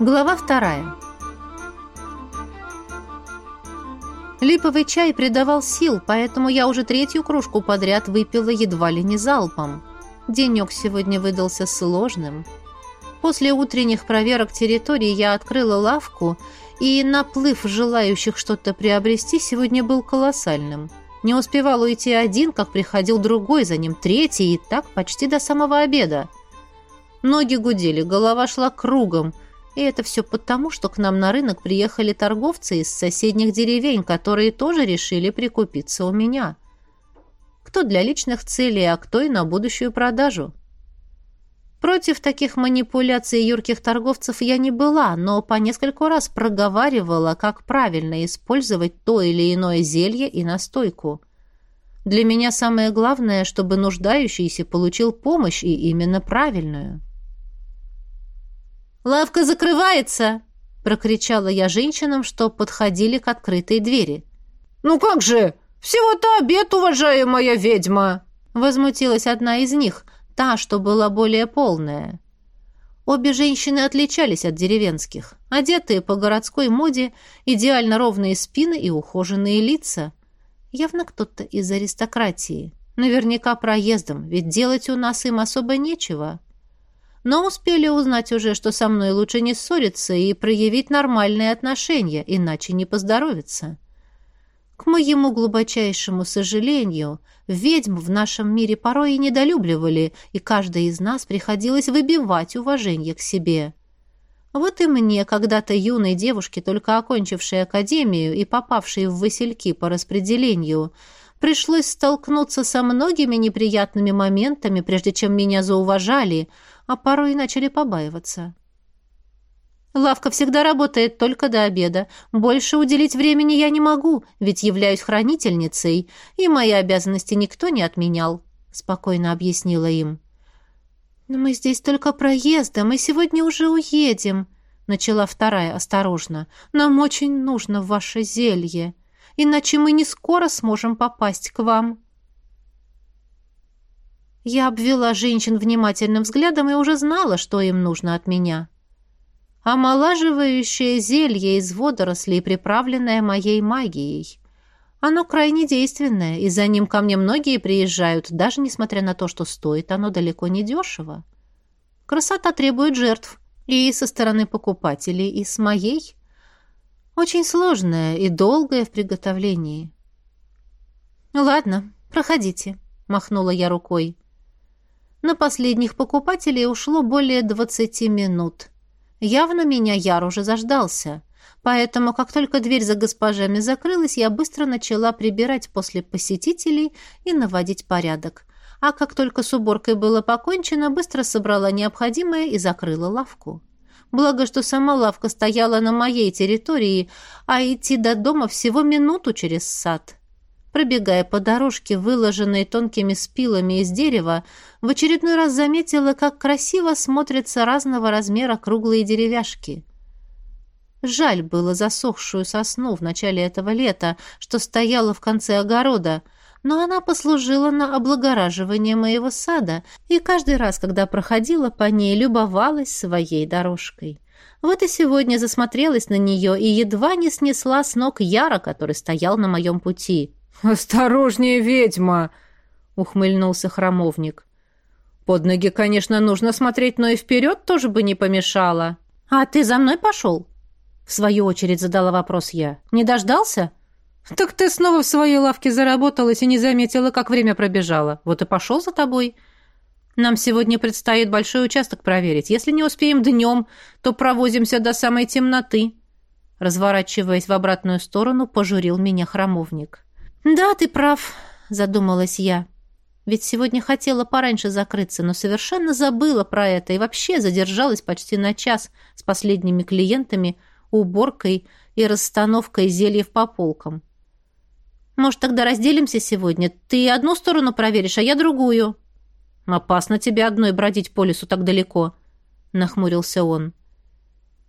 Глава вторая. Липовый чай придавал сил, поэтому я уже третью кружку подряд выпила едва ли не залпом. Денек сегодня выдался сложным. После утренних проверок территории я открыла лавку, и наплыв желающих что-то приобрести сегодня был колоссальным. Не успевал уйти один, как приходил другой, за ним третий, и так почти до самого обеда. Ноги гудели, голова шла кругом – и это все потому, что к нам на рынок приехали торговцы из соседних деревень, которые тоже решили прикупиться у меня. Кто для личных целей, а кто и на будущую продажу. Против таких манипуляций юрких торговцев я не была, но по нескольку раз проговаривала, как правильно использовать то или иное зелье и настойку. Для меня самое главное, чтобы нуждающийся получил помощь и именно правильную. «Лавка закрывается!» — прокричала я женщинам, что подходили к открытой двери. «Ну как же? Всего-то обед, уважаемая ведьма!» Возмутилась одна из них, та, что была более полная. Обе женщины отличались от деревенских, одетые по городской моде, идеально ровные спины и ухоженные лица. Явно кто-то из аристократии. Наверняка проездом, ведь делать у нас им особо нечего но успели узнать уже, что со мной лучше не ссориться и проявить нормальные отношения, иначе не поздоровится. К моему глубочайшему сожалению, ведьм в нашем мире порой и недолюбливали, и каждой из нас приходилось выбивать уважение к себе. Вот и мне, когда-то юной девушке, только окончившей академию и попавшей в васильки по распределению, пришлось столкнуться со многими неприятными моментами, прежде чем меня зауважали – а порой начали побаиваться. Лавка всегда работает только до обеда. Больше уделить времени я не могу, ведь являюсь хранительницей, и мои обязанности никто не отменял», — спокойно объяснила им. «Но мы здесь только проездом, и сегодня уже уедем», — начала вторая осторожно. «Нам очень нужно ваше зелье, иначе мы не скоро сможем попасть к вам». Я обвела женщин внимательным взглядом и уже знала, что им нужно от меня. Омолаживающее зелье из водорослей, приправленное моей магией. Оно крайне действенное, и за ним ко мне многие приезжают, даже несмотря на то, что стоит оно далеко не дешево. Красота требует жертв, и со стороны покупателей, и с моей. Очень сложное и долгое в приготовлении. «Ладно, проходите», — махнула я рукой. На последних покупателей ушло более 20 минут. Явно меня Яр уже заждался. Поэтому, как только дверь за госпожами закрылась, я быстро начала прибирать после посетителей и наводить порядок. А как только с уборкой было покончено, быстро собрала необходимое и закрыла лавку. Благо, что сама лавка стояла на моей территории, а идти до дома всего минуту через сад. Пробегая по дорожке, выложенной тонкими спилами из дерева, в очередной раз заметила, как красиво смотрятся разного размера круглые деревяшки. Жаль было засохшую сосну в начале этого лета, что стояла в конце огорода, но она послужила на облагораживание моего сада, и каждый раз, когда проходила по ней, любовалась своей дорожкой. Вот и сегодня засмотрелась на нее и едва не снесла с ног Яра, который стоял на моем пути. «Осторожнее, ведьма!» — ухмыльнулся храмовник. «Под ноги, конечно, нужно смотреть, но и вперед тоже бы не помешало». «А ты за мной пошел?» В свою очередь задала вопрос я. «Не дождался?» «Так ты снова в своей лавке заработалась и не заметила, как время пробежало. Вот и пошел за тобой. Нам сегодня предстоит большой участок проверить. Если не успеем днем, то провозимся до самой темноты». Разворачиваясь в обратную сторону, пожурил меня храмовник. «Да, ты прав», — задумалась я. Ведь сегодня хотела пораньше закрыться, но совершенно забыла про это и вообще задержалась почти на час с последними клиентами, уборкой и расстановкой зельев по полкам. «Может, тогда разделимся сегодня? Ты одну сторону проверишь, а я другую». «Опасно тебе одной бродить по лесу так далеко», — нахмурился он.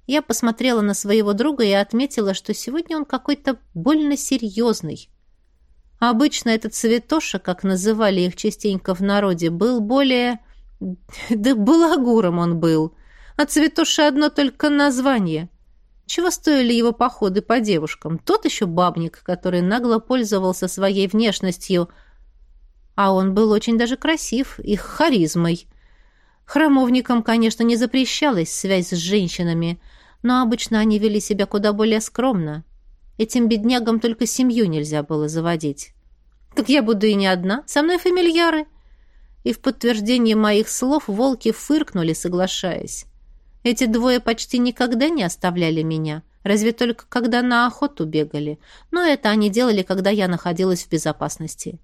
Я посмотрела на своего друга и отметила, что сегодня он какой-то больно серьезный. Обычно этот цветоша, как называли их частенько в народе, был более... Да балагуром он был. А цветуши одно только название. Чего стоили его походы по девушкам? Тот еще бабник, который нагло пользовался своей внешностью. А он был очень даже красив, их харизмой. Храмовникам, конечно, не запрещалась связь с женщинами, но обычно они вели себя куда более скромно. Этим беднягам только семью нельзя было заводить. Так я буду и не одна, со мной фамильяры. И в подтверждение моих слов волки фыркнули, соглашаясь. Эти двое почти никогда не оставляли меня, разве только когда на охоту бегали. Но это они делали, когда я находилась в безопасности.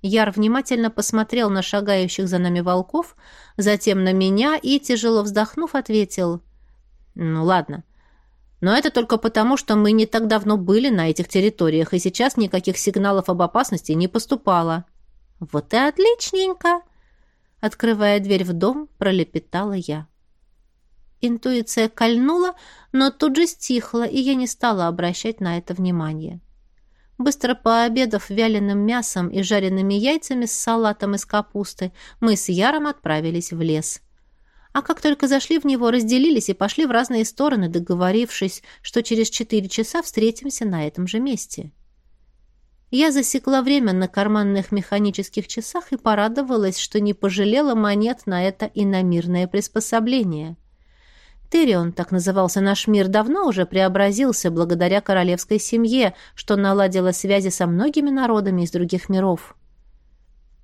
Яр внимательно посмотрел на шагающих за нами волков, затем на меня и, тяжело вздохнув, ответил. «Ну ладно. Но это только потому, что мы не так давно были на этих территориях, и сейчас никаких сигналов об опасности не поступало». «Вот и отличненько!» Открывая дверь в дом, пролепетала я. Интуиция кольнула, но тут же стихла, и я не стала обращать на это внимание. Быстро пообедав вяленым мясом и жареными яйцами с салатом из капусты, мы с Яром отправились в лес. А как только зашли в него, разделились и пошли в разные стороны, договорившись, что через четыре часа встретимся на этом же месте. Я засекла время на карманных механических часах и порадовалась, что не пожалела монет на это иномирное приспособление. Тирион, так назывался наш мир, давно уже преобразился благодаря королевской семье, что наладила связи со многими народами из других миров.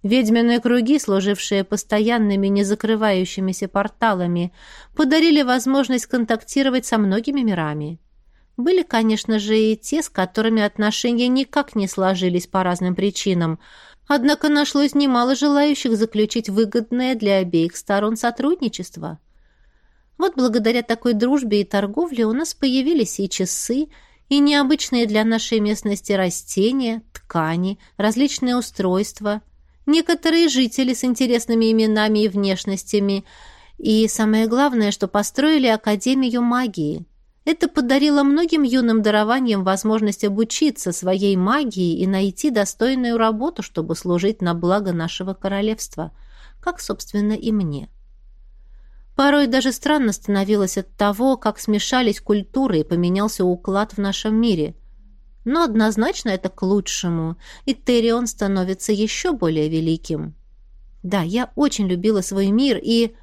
Ведьминые круги, служившие постоянными незакрывающимися порталами, подарили возможность контактировать со многими мирами. Были, конечно же, и те, с которыми отношения никак не сложились по разным причинам, однако нашлось немало желающих заключить выгодное для обеих сторон сотрудничество – вот благодаря такой дружбе и торговле у нас появились и часы, и необычные для нашей местности растения, ткани, различные устройства, некоторые жители с интересными именами и внешностями, и самое главное, что построили Академию магии. Это подарило многим юным дарованиям возможность обучиться своей магии и найти достойную работу, чтобы служить на благо нашего королевства, как, собственно, и мне. Порой даже странно становилось от того, как смешались культуры и поменялся уклад в нашем мире. Но однозначно это к лучшему, и Терион становится еще более великим. Да, я очень любила свой мир и...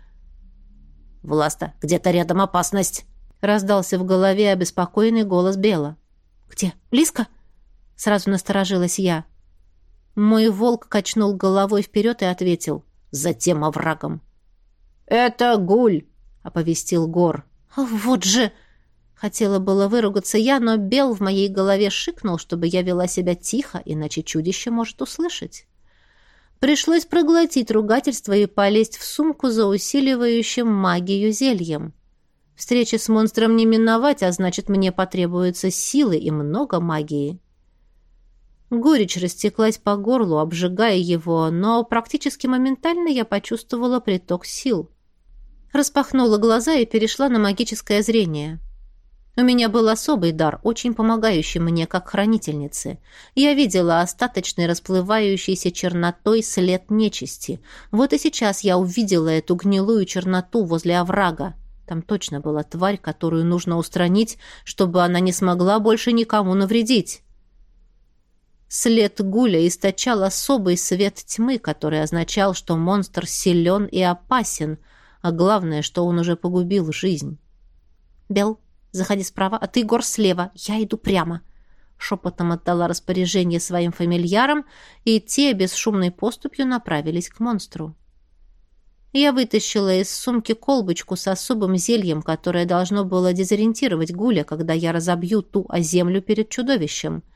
«Власта, где-то рядом опасность!» раздался в голове обеспокоенный голос Бела. «Где? Близко?» Сразу насторожилась я. Мой волк качнул головой вперед и ответил. «За тем оврагом!» «Это гуль!» — оповестил Гор. «Вот же!» Хотела было выругаться я, но Бел в моей голове шикнул, чтобы я вела себя тихо, иначе чудище может услышать. Пришлось проглотить ругательство и полезть в сумку за усиливающим магию зельем. Встречи с монстром не миновать, а значит, мне потребуется силы и много магии. Горечь растеклась по горлу, обжигая его, но практически моментально я почувствовала приток сил. Распахнула глаза и перешла на магическое зрение. У меня был особый дар, очень помогающий мне как хранительнице. Я видела остаточный расплывающийся чернотой след нечисти. Вот и сейчас я увидела эту гнилую черноту возле оврага. Там точно была тварь, которую нужно устранить, чтобы она не смогла больше никому навредить. След Гуля источал особый свет тьмы, который означал, что монстр силен и опасен, а главное, что он уже погубил жизнь. «Бел, заходи справа, а ты, Гор, слева. Я иду прямо». Шепотом отдала распоряжение своим фамильярам, и те бесшумной поступью направились к монстру. Я вытащила из сумки колбочку с особым зельем, которое должно было дезориентировать Гуля, когда я разобью ту о землю перед чудовищем —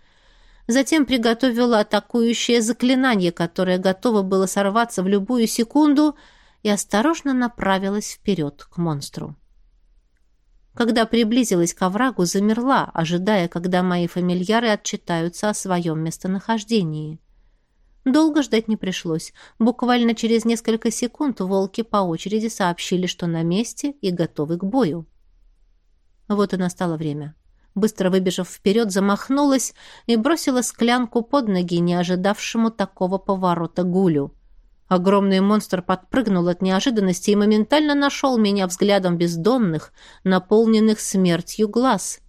Затем приготовила атакующее заклинание, которое готово было сорваться в любую секунду, и осторожно направилась вперед к монстру. Когда приблизилась к оврагу, замерла, ожидая, когда мои фамильяры отчитаются о своем местонахождении. Долго ждать не пришлось. Буквально через несколько секунд волки по очереди сообщили, что на месте и готовы к бою. Вот и настало время. Быстро выбежав вперед, замахнулась и бросила склянку под ноги, не ожидавшему такого поворота гулю. Огромный монстр подпрыгнул от неожиданности и моментально нашел меня взглядом бездонных, наполненных смертью глаз.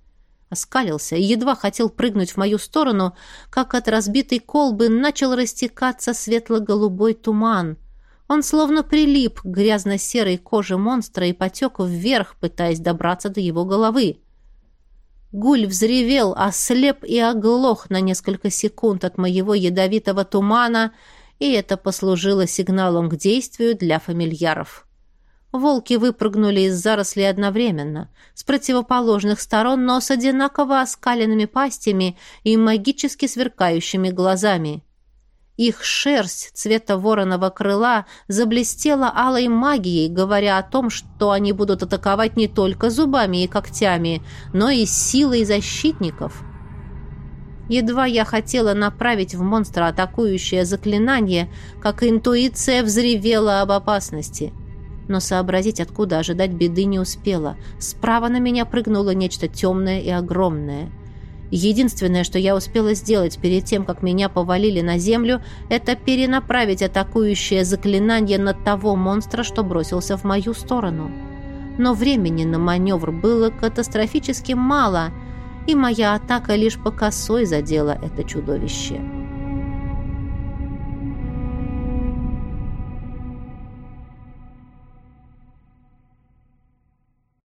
Оскалился и едва хотел прыгнуть в мою сторону, как от разбитой колбы начал растекаться светло-голубой туман. Он словно прилип к грязно-серой коже монстра и потек вверх, пытаясь добраться до его головы. Гуль взревел, ослеп и оглох на несколько секунд от моего ядовитого тумана — и это послужило сигналом к действию для фамильяров. Волки выпрыгнули из зарослей одновременно, с противоположных сторон, но с одинаково оскаленными пастями и магически сверкающими глазами. Их шерсть цвета вороного крыла заблестела алой магией, говоря о том, что они будут атаковать не только зубами и когтями, но и силой защитников — Едва я хотела направить в монстра атакующее заклинание, как интуиция взревела об опасности. Но сообразить, откуда ожидать беды, не успела. Справа на меня прыгнуло нечто темное и огромное. Единственное, что я успела сделать перед тем, как меня повалили на землю, это перенаправить атакующее заклинание на того монстра, что бросился в мою сторону. Но времени на маневр было катастрофически мало — и моя атака лишь по косой задела это чудовище.